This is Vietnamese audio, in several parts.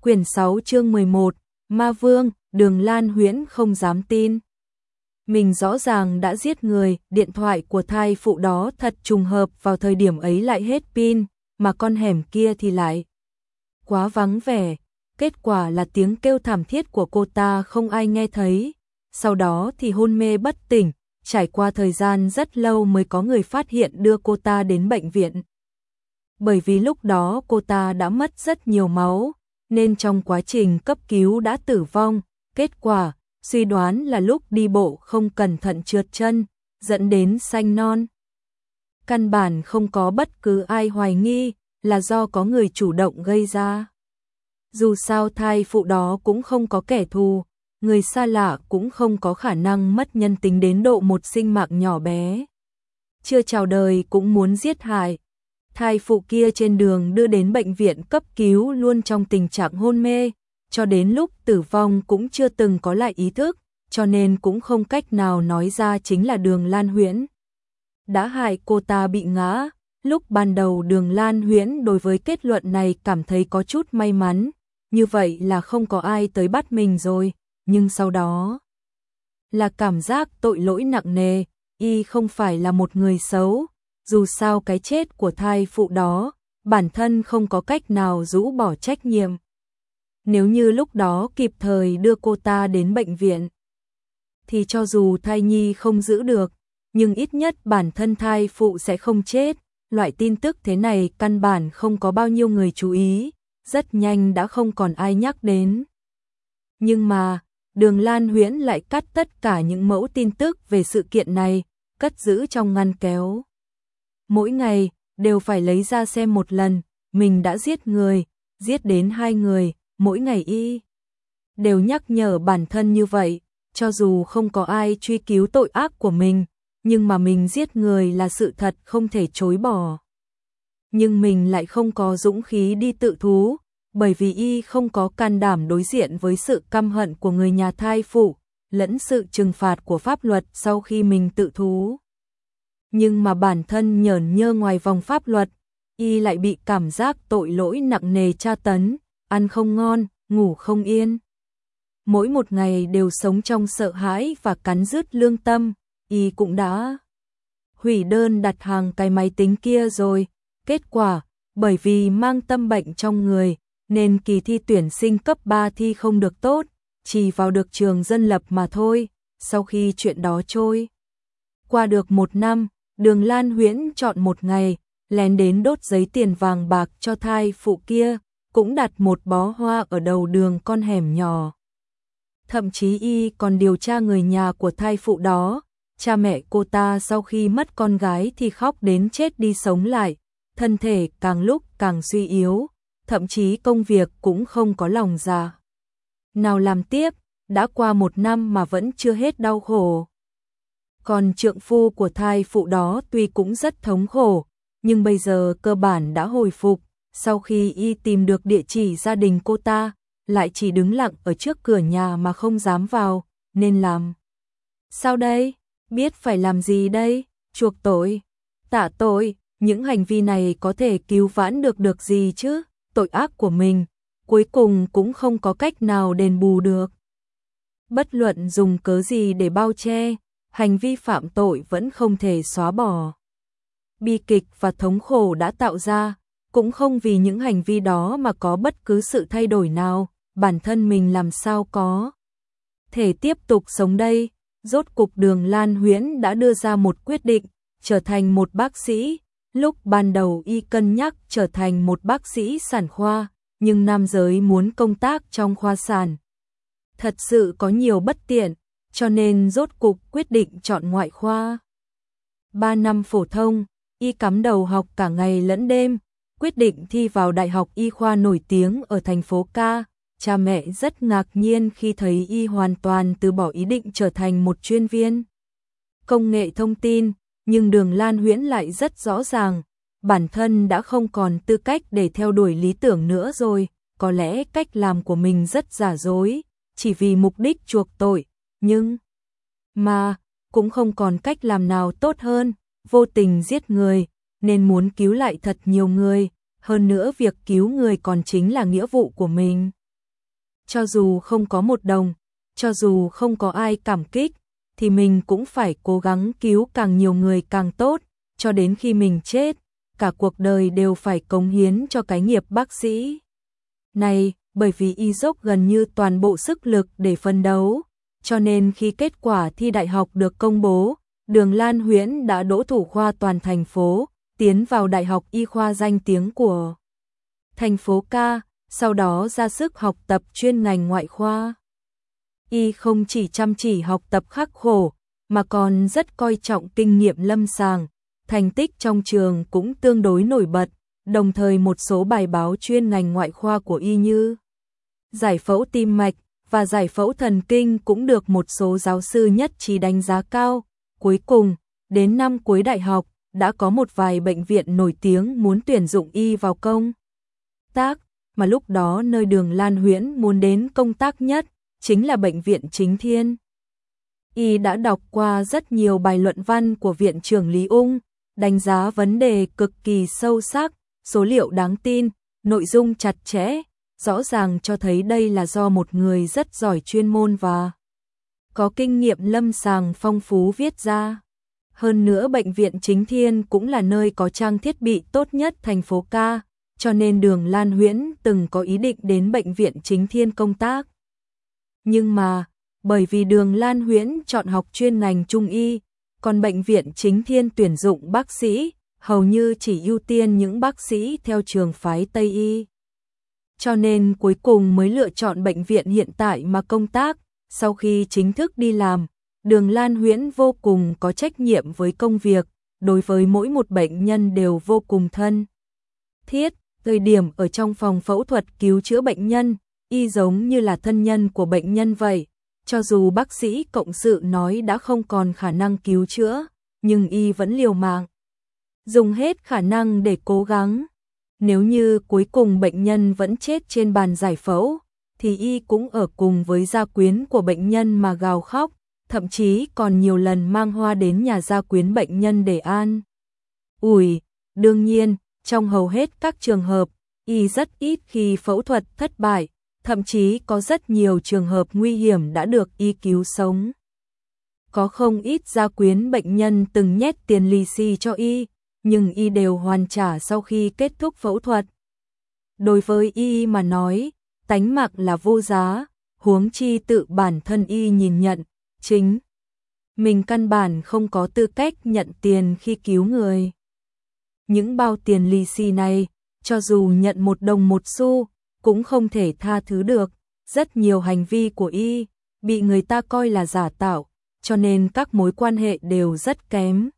quyển 6 chương 11, Ma Vương, Đường Lan Huyễn không dám tin. Mình rõ ràng đã giết người, điện thoại của thai phụ đó thật trùng hợp vào thời điểm ấy lại hết pin, mà con hẻm kia thì lại quá vắng vẻ. Kết quả là tiếng kêu thảm thiết của cô ta không ai nghe thấy, sau đó thì hôn mê bất tỉnh, trải qua thời gian rất lâu mới có người phát hiện đưa cô ta đến bệnh viện. Bởi vì lúc đó cô ta đã mất rất nhiều máu, nên trong quá trình cấp cứu đã tử vong, kết quả suy đoán là lúc đi bộ không cẩn thận trượt chân, dẫn đến xanh non. Căn bản không có bất cứ ai hoài nghi là do có người chủ động gây ra. Dù sao thai phụ đó cũng không có kẻ thù, người xa lạ cũng không có khả năng mất nhân tính đến độ một sinh mạng nhỏ bé. Chưa chào đời cũng muốn giết hại. Thai phụ kia trên đường đưa đến bệnh viện cấp cứu luôn trong tình trạng hôn mê, cho đến lúc tử vong cũng chưa từng có lại ý thức, cho nên cũng không cách nào nói ra chính là đường Lan Huyễn. Đã hại cô ta bị ngã, lúc ban đầu đường Lan Huyễn đối với kết luận này cảm thấy có chút may mắn, như vậy là không có ai tới bắt mình rồi, nhưng sau đó là cảm giác tội lỗi nặng nề, y không phải là một người xấu, dù sao cái chết của thai phụ đó, bản thân không có cách nào rũ bỏ trách nhiệm. Nếu như lúc đó kịp thời đưa cô ta đến bệnh viện, thì cho dù thai nhi không giữ được, nhưng ít nhất bản thân thai phụ sẽ không chết. Loại tin tức thế này căn bản không có bao nhiêu người chú ý, rất nhanh đã không còn ai nhắc đến. Nhưng mà, đường Lan Huyễn lại cắt tất cả những mẫu tin tức về sự kiện này, cất giữ trong ngăn kéo. Mỗi ngày, đều phải lấy ra xem một lần, mình đã giết người, giết đến hai người, mỗi ngày y. Đều nhắc nhở bản thân như vậy, cho dù không có ai truy cứu tội ác của mình, nhưng mà mình giết người là sự thật không thể chối bỏ. Nhưng mình lại không có dũng khí đi tự thú, bởi vì y không có can đảm đối diện với sự căm hận của người nhà thai phụ, lẫn sự trừng phạt của pháp luật sau khi mình tự thú. Nhưng mà bản thân nhởn nhơ ngoài vòng pháp luật, y lại bị cảm giác tội lỗi nặng nề tra tấn, ăn không ngon, ngủ không yên. Mỗi một ngày đều sống trong sợ hãi và cắn rứt lương tâm, y cũng đã hủy đơn đặt hàng cái máy tính kia rồi. Kết quả, bởi vì mang tâm bệnh trong người, nên kỳ thi tuyển sinh cấp 3 thi không được tốt, chỉ vào được trường dân lập mà thôi. Sau khi chuyện đó trôi, qua được một năm, đường Lan Huyễn chọn một ngày, lén đến đốt giấy tiền vàng bạc cho thai phụ kia, cũng đặt một bó hoa ở đầu đường con hẻm nhỏ. Thậm chí y còn điều tra người nhà của thai phụ đó, cha mẹ cô ta sau khi mất con gái thì khóc đến chết đi sống lại, thân thể càng lúc càng suy yếu, thậm chí công việc cũng không có lòng già. Nào làm tiếp, đã qua một năm mà vẫn chưa hết đau khổ. Còn trượng phu của thai phụ đó tuy cũng rất thống khổ, nhưng bây giờ cơ bản đã hồi phục, sau khi y tìm được địa chỉ gia đình cô ta, lại chỉ đứng lặng ở trước cửa nhà mà không dám vào, nên làm. Sao đây? Biết phải làm gì đây? Chuộc tội? Tạ tội? Những hành vi này có thể cứu vãn được được gì chứ? Tội ác của mình, cuối cùng cũng không có cách nào đền bù được. Bất luận dùng cớ gì để bao che, hành vi phạm tội vẫn không thể xóa bỏ. Bi kịch và thống khổ đã tạo ra, cũng không vì những hành vi đó mà có bất cứ sự thay đổi nào, bản thân mình làm sao có thể tiếp tục sống đây. Rốt cục đường Lan Huyễn đã đưa ra một quyết định, trở thành một bác sĩ. Lúc ban đầu y cân nhắc trở thành một bác sĩ sản khoa, nhưng nam giới muốn công tác trong khoa sản. Thật sự có nhiều bất tiện, cho nên rốt cục quyết định chọn ngoại khoa. Ba năm phổ thông, y cắm đầu học cả ngày lẫn đêm, quyết định thi vào Đại học Y khoa nổi tiếng ở thành phố Ca. Cha mẹ rất ngạc nhiên khi thấy y hoàn toàn từ bỏ ý định trở thành một chuyên viên công nghệ thông tin, nhưng Đường Lan Huyễn lại rất rõ ràng, bản thân đã không còn tư cách để theo đuổi lý tưởng nữa rồi, có lẽ cách làm của mình rất giả dối, chỉ vì mục đích chuộc tội, nhưng mà cũng không còn cách làm nào tốt hơn, vô tình giết người, nên muốn cứu lại thật nhiều người, hơn nữa việc cứu người còn chính là nghĩa vụ của mình. cho dù không có một đồng, cho dù không có ai cảm kích, thì mình cũng phải cố gắng cứu càng nhiều người càng tốt, cho đến khi mình chết, cả cuộc đời đều phải cống hiến cho cái nghiệp bác sĩ. Này, bởi vì y dốc gần như toàn bộ sức lực để phân đấu, cho nên khi kết quả thi đại học được công bố, Đường Lan Huyễn đã đỗ thủ khoa toàn thành phố, tiến vào Đại học Y khoa danh tiếng của thành phố ca, sau đó ra sức học tập chuyên ngành ngoại khoa. Y không chỉ chăm chỉ học tập khắc khổ, mà còn rất coi trọng kinh nghiệm lâm sàng, thành tích trong trường cũng tương đối nổi bật, đồng thời một số bài báo chuyên ngành ngoại khoa của Y như giải phẫu tim mạch và giải phẫu thần kinh cũng được một số giáo sư nhất trí đánh giá cao. Cuối cùng, đến năm cuối đại học, đã có một vài bệnh viện nổi tiếng muốn tuyển dụng y vào công tác, mà lúc đó nơi đường Lan Huyễn muốn đến công tác nhất chính là bệnh viện Chính Thiên. Y đã đọc qua rất nhiều bài luận văn của viện trưởng Lý Ung, đánh giá vấn đề cực kỳ sâu sắc, số liệu đáng tin, nội dung chặt chẽ, rõ ràng cho thấy đây là do một người rất giỏi chuyên môn và có kinh nghiệm lâm sàng phong phú viết ra. Hơn nữa bệnh viện Chính Thiên cũng là nơi có trang thiết bị tốt nhất thành phố ca, cho nên Đường Lan Huyễn từng có ý định đến bệnh viện Chính Thiên công tác. Nhưng mà, bởi vì Đường Lan Huyễn chọn học chuyên ngành trung y, còn bệnh viện Chính Thiên tuyển dụng bác sĩ, hầu như chỉ ưu tiên những bác sĩ theo trường phái Tây y. Cho nên cuối cùng mới lựa chọn bệnh viện hiện tại mà công tác, sau khi chính thức đi làm, Đường Lan Huyễn vô cùng có trách nhiệm với công việc, đối với mỗi một bệnh nhân đều vô cùng thân. Thiết, thời điểm ở trong phòng phẫu thuật cứu chữa bệnh nhân, y giống như là thân nhân của bệnh nhân vậy. Cho dù bác sĩ cộng sự nói đã không còn khả năng cứu chữa, nhưng y vẫn liều mạng. Dùng hết khả năng để cố gắng. Nếu như cuối cùng bệnh nhân vẫn chết trên bàn giải phẫu, thì y cũng ở cùng với gia quyến của bệnh nhân mà gào khóc, thậm chí còn nhiều lần mang hoa đến nhà gia quyến bệnh nhân để an. Ủi, đương nhiên, trong hầu hết các trường hợp, y rất ít khi phẫu thuật thất bại, thậm chí có rất nhiều trường hợp nguy hiểm đã được y cứu sống. Có không ít gia quyến bệnh nhân từng nhét tiền lì xì cho y, nhưng y đều hoàn trả sau khi kết thúc phẫu thuật. Đối với y mà nói, tánh mạng là vô giá, huống chi tự bản thân y nhìn nhận, chính. Mình căn bản không có tư cách nhận tiền khi cứu người. Những bao tiền lì xì này, cho dù nhận một đồng một xu, cũng không thể tha thứ được. Rất nhiều hành vi của y, bị người ta coi là giả tạo, cho nên các mối quan hệ đều rất kém.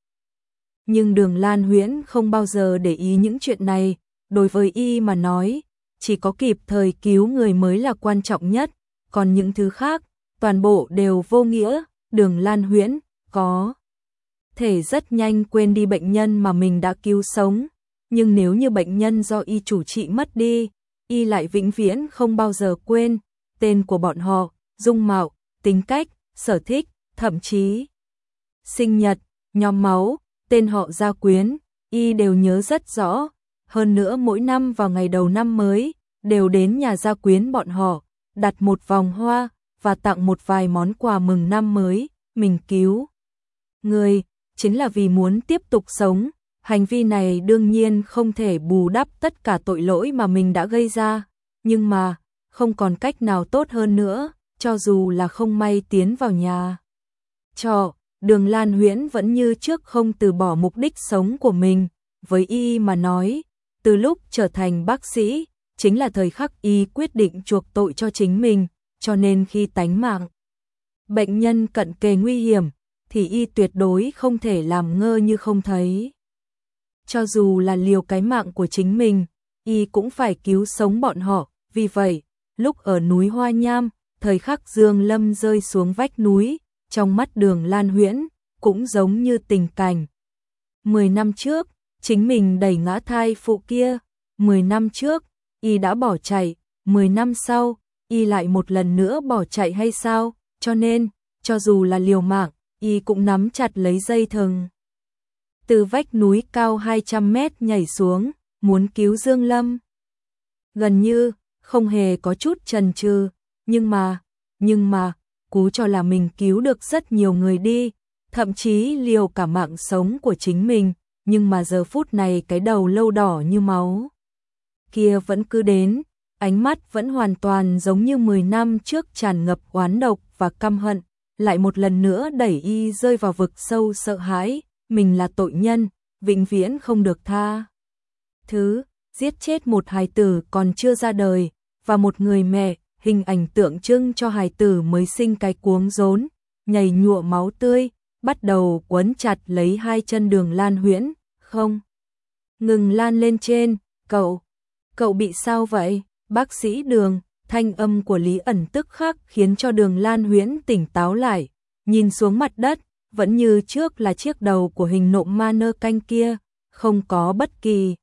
Nhưng đường Lan Huyễn không bao giờ để ý những chuyện này, đối với y mà nói, chỉ có kịp thời cứu người mới là quan trọng nhất, còn những thứ khác, toàn bộ đều vô nghĩa, đường Lan Huyễn, có thể rất nhanh quên đi bệnh nhân mà mình đã cứu sống, nhưng nếu như bệnh nhân do y chủ trị mất đi, y lại vĩnh viễn không bao giờ quên. Tên của bọn họ, dung mạo, tính cách, sở thích, thậm chí sinh nhật, nhóm máu, tên họ gia quyến, y đều nhớ rất rõ. Hơn nữa mỗi năm vào ngày đầu năm mới, đều đến nhà gia quyến bọn họ, đặt một vòng hoa và tặng một vài món quà mừng năm mới, mình cứu. Người, chính là vì muốn tiếp tục sống, hành vi này đương nhiên không thể bù đắp tất cả tội lỗi mà mình đã gây ra, nhưng mà, không còn cách nào tốt hơn nữa, cho dù là không may tiến vào nhà. Trọ, đường Lan Huyễn vẫn như trước không từ bỏ mục đích sống của mình, với y mà nói, từ lúc trở thành bác sĩ, chính là thời khắc y quyết định chuộc tội cho chính mình, cho nên khi tánh mạng, bệnh nhân cận kề nguy hiểm, thì y tuyệt đối không thể làm ngơ như không thấy. Cho dù là liều cái mạng của chính mình, y cũng phải cứu sống bọn họ, vì vậy, lúc ở núi Hoa Nham, thời khắc Dương Lâm rơi xuống vách núi, trong mắt đường Lan Huyễn, cũng giống như tình cảnh. Mười năm trước, chính mình đẩy ngã thai phụ kia, mười năm trước, y đã bỏ chạy, mười năm sau, y lại một lần nữa bỏ chạy hay sao, cho nên, cho dù là liều mạng, y cũng nắm chặt lấy dây thừng. Từ vách núi cao 200 mét nhảy xuống, muốn cứu Dương Lâm. Gần như, không hề có chút chần chừ, nhưng mà, nhưng mà, cú cho là mình cứu được rất nhiều người đi, thậm chí liều cả mạng sống của chính mình, nhưng mà giờ phút này cái đầu lâu đỏ như máu. Kia vẫn cứ đến, ánh mắt vẫn hoàn toàn giống như 10 năm trước tràn ngập oán độc và căm hận, lại một lần nữa đẩy y rơi vào vực sâu sợ hãi, mình là tội nhân, vĩnh viễn không được tha. Thứ, giết chết một hài tử còn chưa ra đời, và một người mẹ, hình ảnh tượng trưng cho hài tử mới sinh cái cuống rốn, nhảy nhụa máu tươi, bắt đầu quấn chặt lấy hai chân đường Lan Huyễn, không. Ngừng lan lên trên, cậu, cậu bị sao vậy? Bác sĩ đường, thanh âm của Lý ẩn tức khắc khiến cho đường Lan Huyễn tỉnh táo lại, nhìn xuống mặt đất, vẫn như trước là chiếc đầu của hình nộm ma nơ canh kia, không có bất kỳ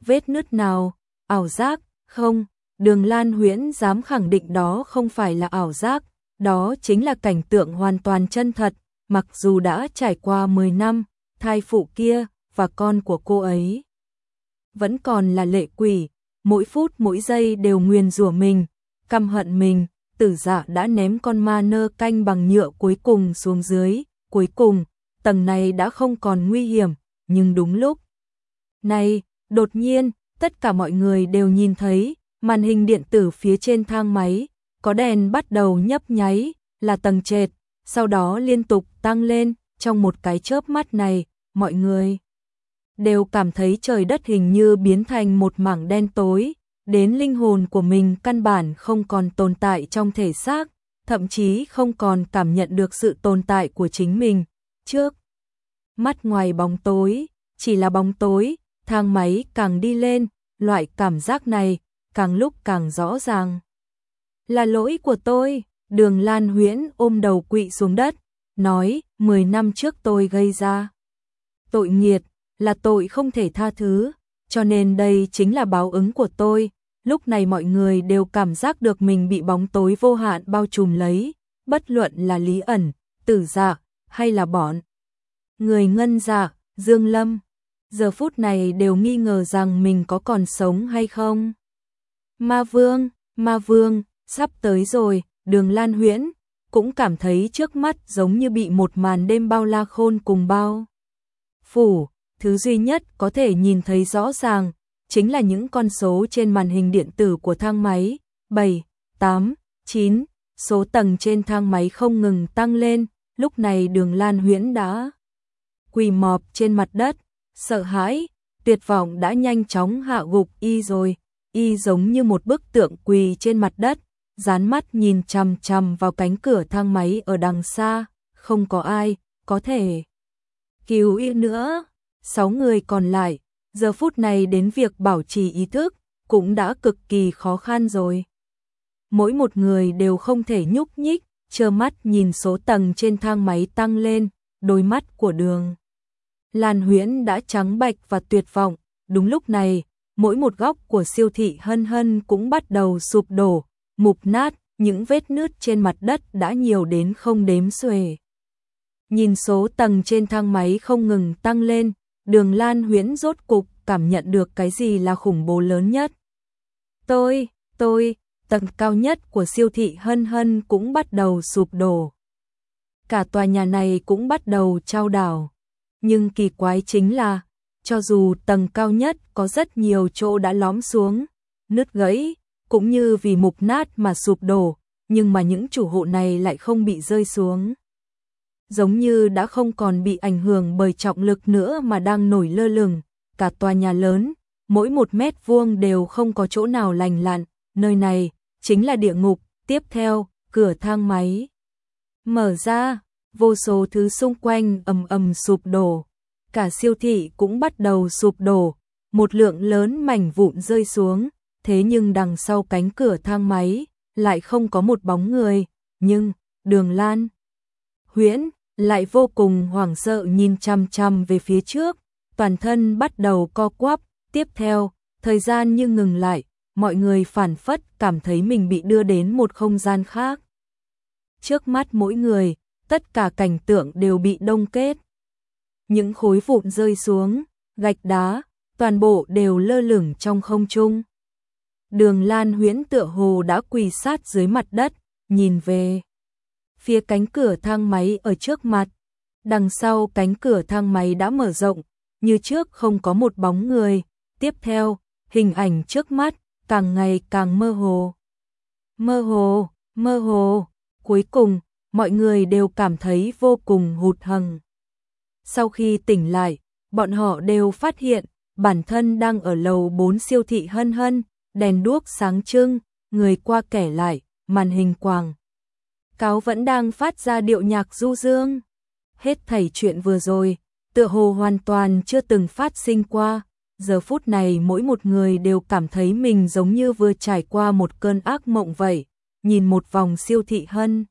vết nứt nào, ảo giác, không, đường Lan Huyễn dám khẳng định đó không phải là ảo giác, đó chính là cảnh tượng hoàn toàn chân thật, mặc dù đã trải qua 10 năm, thai phụ kia và con của cô ấy vẫn còn là lệ quỷ, mỗi phút mỗi giây đều nguyền rủa mình, căm hận mình, tử dạ đã ném con ma nơ canh bằng nhựa cuối cùng xuống dưới, cuối cùng, tầng này đã không còn nguy hiểm, nhưng đúng lúc. Này, đột nhiên, tất cả mọi người đều nhìn thấy, màn hình điện tử phía trên thang máy, có đèn bắt đầu nhấp nháy, là tầng trệt, sau đó liên tục tăng lên, trong một cái chớp mắt này, mọi người đều cảm thấy trời đất hình như biến thành một mảng đen tối, đến linh hồn của mình căn bản không còn tồn tại trong thể xác, thậm chí không còn cảm nhận được sự tồn tại của chính mình. Trước, mắt ngoài bóng tối, chỉ là bóng tối, thang máy càng đi lên, loại cảm giác này càng lúc càng rõ ràng. Là lỗi của tôi, đường Lan Huyễn ôm đầu quỵ xuống đất, nói 10 năm trước tôi gây ra. Tội nghiệt, là tội không thể tha thứ, cho nên đây chính là báo ứng của tôi. Lúc này mọi người đều cảm giác được mình bị bóng tối vô hạn bao trùm lấy, bất luận là Lý ẩn, Tử Dạ hay là bọn người ngân dạ, Dương Lâm, giờ phút này đều nghi ngờ rằng mình có còn sống hay không. Ma Vương, Ma Vương, sắp tới rồi, Đường Lan Huyễn. Cũng cảm thấy trước mắt giống như bị một màn đêm bao la khôn cùng bao. Phủ, thứ duy nhất có thể nhìn thấy rõ ràng, chính là những con số trên màn hình điện tử của thang máy, 7, 8, 9, số tầng trên thang máy không ngừng tăng lên, lúc này đường Lan Huyễn đã quỳ mọp trên mặt đất, sợ hãi, tuyệt vọng đã nhanh chóng hạ gục y rồi, y giống như một bức tượng quỳ trên mặt đất, dán mắt nhìn chằm chằm vào cánh cửa thang máy ở đằng xa, không có ai có thể cứu y nữa sáu người còn lại, giờ phút này đến việc bảo trì ý thức, cũng đã cực kỳ khó khăn rồi. Mỗi một người đều không thể nhúc nhích, trơ mắt nhìn số tầng trên thang máy tăng lên, đôi mắt của đường. Lan huyễn đã trắng bạch và tuyệt vọng, đúng lúc này, mỗi một góc của siêu thị hân hân cũng bắt đầu sụp đổ, mục nát, những vết nứt trên mặt đất đã nhiều đến không đếm xuể. Nhìn số tầng trên thang máy không ngừng tăng lên, Đường Lan Huyễn rốt cục cảm nhận được cái gì là khủng bố lớn nhất. Tôi, tôi, tầng cao nhất của siêu thị Hân Hân cũng bắt đầu sụp đổ. Cả tòa nhà này cũng bắt đầu trao đảo. Nhưng kỳ quái chính là, cho dù tầng cao nhất có rất nhiều chỗ đã lõm xuống, nứt gãy, cũng như vì mục nát mà sụp đổ, nhưng mà những chủ hộ này lại không bị rơi xuống. Giống như đã không còn bị ảnh hưởng bởi trọng lực nữa mà đang nổi lơ lửng, cả tòa nhà lớn, mỗi một mét vuông đều không có chỗ nào lành lặn, nơi này chính là địa ngục, tiếp theo, cửa thang máy. Mở ra, vô số thứ xung quanh ầm ầm sụp đổ, cả siêu thị cũng bắt đầu sụp đổ, một lượng lớn mảnh vụn rơi xuống, thế nhưng đằng sau cánh cửa thang máy lại không có một bóng người, nhưng Đường Lan Huyễn lại vô cùng hoảng sợ nhìn chăm chăm về phía trước, toàn thân bắt đầu co quắp, tiếp theo, thời gian như ngừng lại, mọi người phản phất cảm thấy mình bị đưa đến một không gian khác. Trước mắt mỗi người, tất cả cảnh tượng đều bị đông kết. Những khối vụn rơi xuống, gạch đá, toàn bộ đều lơ lửng trong không trung. Đường Lan Huyễn tựa hồ đã quỳ sát dưới mặt đất, nhìn về phía cánh cửa thang máy ở trước mặt. Đằng sau cánh cửa thang máy đã mở rộng, như trước không có một bóng người. Tiếp theo, hình ảnh trước mắt càng ngày càng mơ hồ. Mơ hồ, mơ hồ, cuối cùng, mọi người đều cảm thấy vô cùng hụt hẫng. Sau khi tỉnh lại, bọn họ đều phát hiện bản thân đang ở lầu 4 siêu thị hân hân, đèn đuốc sáng trưng, người qua kẻ lại, màn hình quàng. Cáo vẫn đang phát ra điệu nhạc du dương. Hết thảy chuyện vừa rồi, tựa hồ hoàn toàn chưa từng phát sinh qua. Giờ phút này mỗi một người đều cảm thấy mình giống như vừa trải qua một cơn ác mộng vậy. Nhìn một vòng siêu thị hân.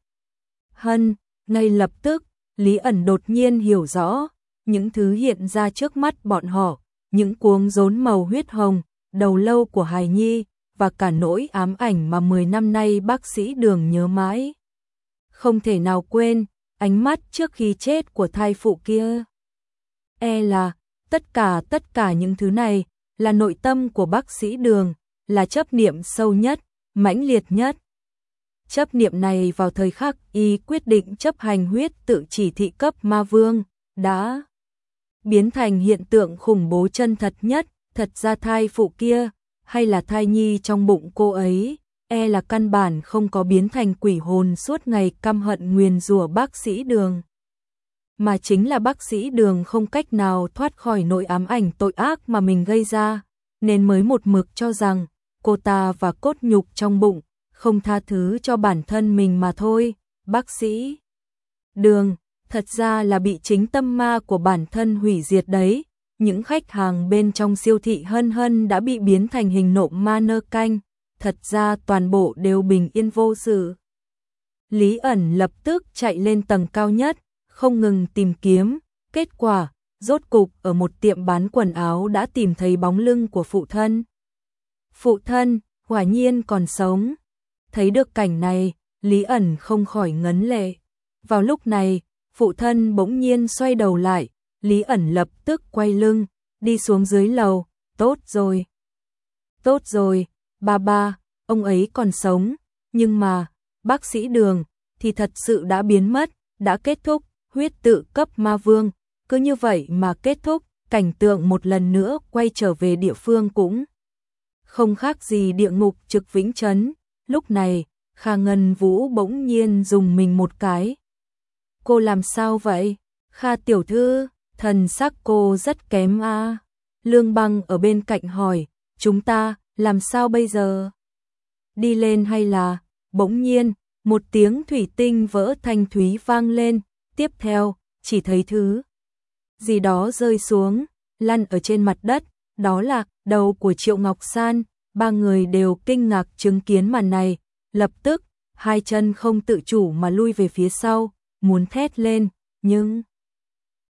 Hân, ngay lập tức, Lý ẩn đột nhiên hiểu rõ, những thứ hiện ra trước mắt bọn họ, những cuống rốn màu huyết hồng, đầu lâu của hài nhi, và cả nỗi ám ảnh mà 10 năm nay bác sĩ đường nhớ mãi. Không thể nào quên, ánh mắt trước khi chết của thai phụ kia. E là, tất cả tất cả những thứ này, là nội tâm của bác sĩ đường, là chấp niệm sâu nhất, mãnh liệt nhất. Chấp niệm này vào thời khắc y quyết định chấp hành huyết tự chỉ thị cấp ma vương, đã biến thành hiện tượng khủng bố chân thật nhất, thật ra thai phụ kia, hay là thai nhi trong bụng cô ấy, e là căn bản không có biến thành quỷ hồn suốt ngày căm hận nguyền rủa bác sĩ đường. Mà chính là bác sĩ đường không cách nào thoát khỏi nội ám ảnh tội ác mà mình gây ra, nên mới một mực cho rằng cô ta và cốt nhục trong bụng không tha thứ cho bản thân mình mà thôi, bác sĩ. Đường, thật ra là bị chính tâm ma của bản thân hủy diệt đấy, những khách hàng bên trong siêu thị hân hân đã bị biến thành hình nộm ma nơ canh, thật ra toàn bộ đều bình yên vô sự. Lý ẩn lập tức chạy lên tầng cao nhất, không ngừng tìm kiếm, kết quả, rốt cục ở một tiệm bán quần áo đã tìm thấy bóng lưng của phụ thân. Phụ thân, quả nhiên còn sống. Thấy được cảnh này, Lý ẩn không khỏi ngấn lệ. Vào lúc này, phụ thân bỗng nhiên xoay đầu lại, Lý ẩn lập tức quay lưng, đi xuống dưới lầu, tốt rồi. Tốt rồi, ba ba, ông ấy còn sống, nhưng mà, bác sĩ đường, thì thật sự đã biến mất, đã kết thúc, huyết tự cấp ma vương, cứ như vậy mà kết thúc, cảnh tượng một lần nữa quay trở về địa phương cũng không khác gì địa ngục trực vĩnh chấn, lúc này, Kha Ngân Vũ bỗng nhiên dùng mình một cái. Cô làm sao vậy? Kha tiểu thư, thần sắc cô rất kém a. Lương Băng ở bên cạnh hỏi, chúng ta làm sao bây giờ? Đi lên hay là? Bỗng nhiên, một tiếng thủy tinh vỡ thanh thúy vang lên, tiếp theo, chỉ thấy thứ gì đó rơi xuống, lăn ở trên mặt đất, đó là đầu của Triệu Ngọc San, ba người đều kinh ngạc chứng kiến màn này, lập tức, hai chân không tự chủ mà lui về phía sau, muốn thét lên, nhưng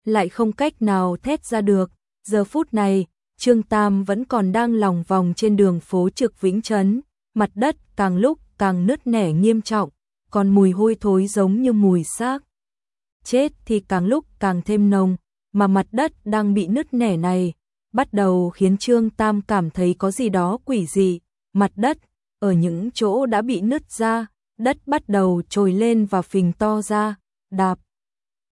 lại không cách nào thét ra được. Giờ phút này, Trương Tam vẫn còn đang lòng vòng trên đường phố Trực Vĩnh Trấn, mặt đất càng lúc càng nứt nẻ nghiêm trọng, còn mùi hôi thối giống như mùi xác. Chết thì càng lúc càng thêm nồng, mà mặt đất đang bị nứt nẻ này, bắt đầu khiến Trương Tam cảm thấy có gì đó quỷ dị, mặt đất, ở những chỗ đã bị nứt ra, đất bắt đầu trồi lên và phình to ra, đạp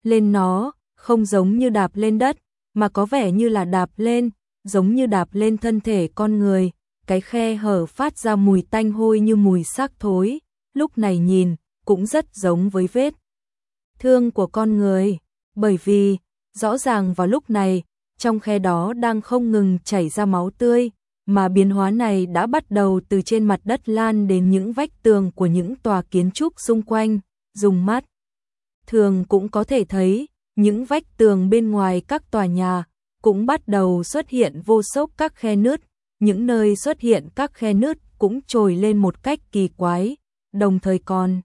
lên nó, không giống như đạp lên đất, mà có vẻ như là đạp lên, giống như đạp lên thân thể con người, cái khe hở phát ra mùi tanh hôi như mùi xác thối, lúc này nhìn, cũng rất giống với vết thương của con người, bởi vì, rõ ràng vào lúc này, trong khe đó đang không ngừng chảy ra máu tươi, mà biến hóa này đã bắt đầu từ trên mặt đất lan đến những vách tường của những tòa kiến trúc xung quanh, dùng mắt. Thường cũng có thể thấy, những vách tường bên ngoài các tòa nhà cũng bắt đầu xuất hiện vô số các khe nứt, những nơi xuất hiện các khe nứt cũng trồi lên một cách kỳ quái, đồng thời còn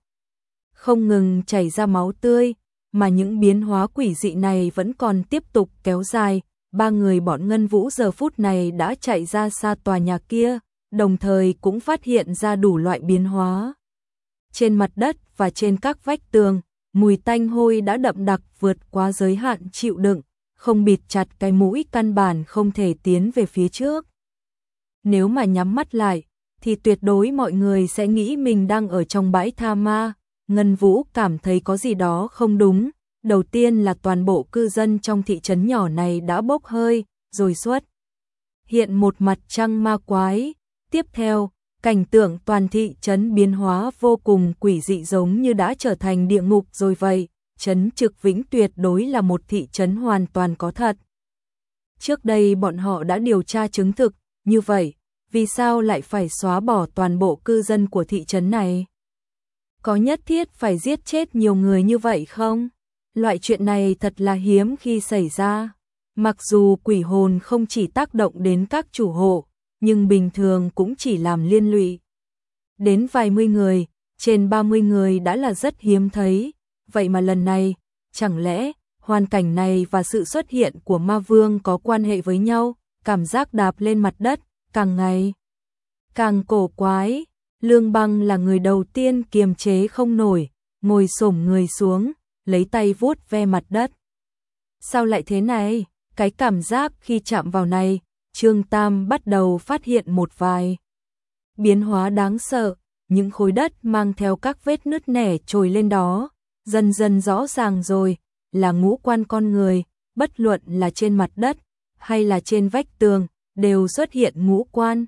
không ngừng chảy ra máu tươi, mà những biến hóa quỷ dị này vẫn còn tiếp tục kéo dài. Ba người bọn Ngân Vũ giờ phút này đã chạy ra xa tòa nhà kia, đồng thời cũng phát hiện ra đủ loại biến hóa. Trên mặt đất và trên các vách tường, mùi tanh hôi đã đậm đặc vượt qua giới hạn chịu đựng, không bịt chặt cái mũi căn bản không thể tiến về phía trước. Nếu mà nhắm mắt lại, thì tuyệt đối mọi người sẽ nghĩ mình đang ở trong bãi tha ma. Ngân Vũ cảm thấy có gì đó không đúng. Đầu tiên là toàn bộ cư dân trong thị trấn nhỏ này đã bốc hơi, rồi xuất. Hiện một mặt trăng ma quái. Tiếp theo, cảnh tượng toàn thị trấn biến hóa vô cùng quỷ dị giống như đã trở thành địa ngục rồi vậy. Trấn Trực Vĩnh tuyệt đối là một thị trấn hoàn toàn có thật. Trước đây bọn họ đã điều tra chứng thực, như vậy, vì sao lại phải xóa bỏ toàn bộ cư dân của thị trấn này? Có nhất thiết phải giết chết nhiều người như vậy không? Loại chuyện này thật là hiếm khi xảy ra. Mặc dù quỷ hồn không chỉ tác động đến các chủ hộ, nhưng bình thường cũng chỉ làm liên lụy. Đến vài mươi người, trên 30 người đã là rất hiếm thấy, vậy mà lần này, chẳng lẽ hoàn cảnh này và sự xuất hiện của ma vương có quan hệ với nhau, cảm giác đạp lên mặt đất, càng ngày càng cổ quái. Lương băng là người đầu tiên kiềm chế không nổi, ngồi xổm người xuống, lấy tay vuốt ve mặt đất. Sao lại thế này? Cái cảm giác khi chạm vào này, Trương Tam bắt đầu phát hiện một vài biến hóa đáng sợ, những khối đất mang theo các vết nứt nẻ trồi lên đó, dần dần rõ ràng rồi, là ngũ quan con người, bất luận là trên mặt đất hay là trên vách tường, đều xuất hiện ngũ quan.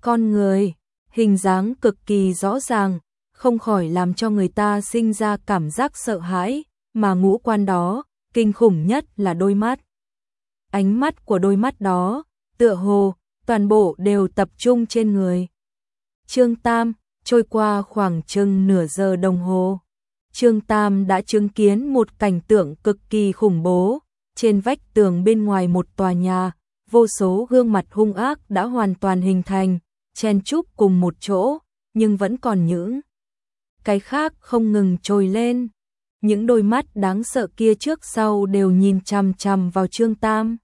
Con người, hình dáng cực kỳ rõ ràng, không khỏi làm cho người ta sinh ra cảm giác sợ hãi, mà ngũ quan đó, kinh khủng nhất là đôi mắt. Ánh mắt của đôi mắt đó, tựa hồ, toàn bộ đều tập trung trên người. Trương Tam, trôi qua khoảng chừng nửa giờ đồng hồ. Trương Tam đã chứng kiến một cảnh tượng cực kỳ khủng bố. Trên vách tường bên ngoài một tòa nhà, vô số gương mặt hung ác đã hoàn toàn hình thành, chen chúc cùng một chỗ, nhưng vẫn còn những cái khác không ngừng trồi lên. Những đôi mắt đáng sợ kia trước sau đều nhìn chằm chằm vào Trương Tam.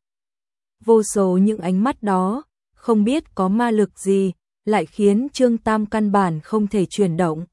Vô số những ánh mắt đó, không biết có ma lực gì, lại khiến Trương Tam căn bản không thể chuyển động.